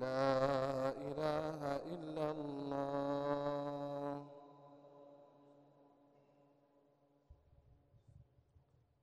لا إله إلا الله.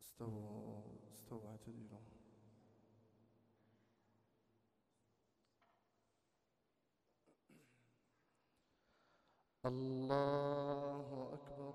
استووا الله أكبر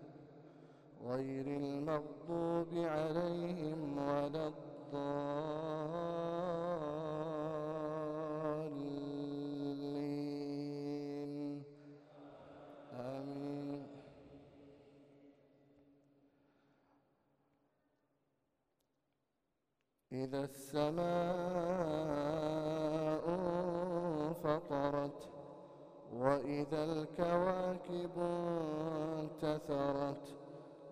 غير المغضوب عليهم ولا الضالين. آمين. إذا السماء انفطرت وإذا الكواكب انتثرت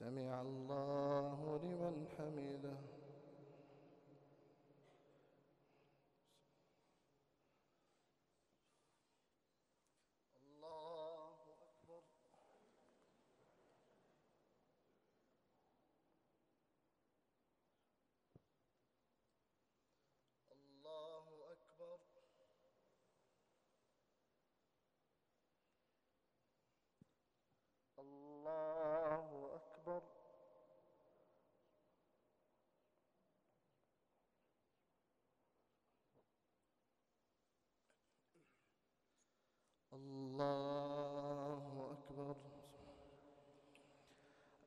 سمع الله لمن حمده الله أكبر الله أكبر الله أكبر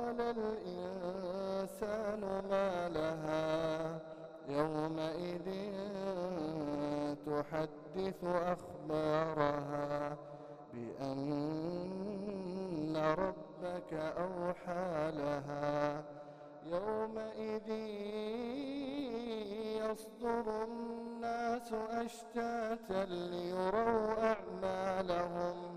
وقال الإنسان ما لها يومئذ تحدث أخبارها بأن ربك أوحى لها يومئذ يصدر الناس أشتاتا ليروا أعمالهم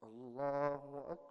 الله أكبر.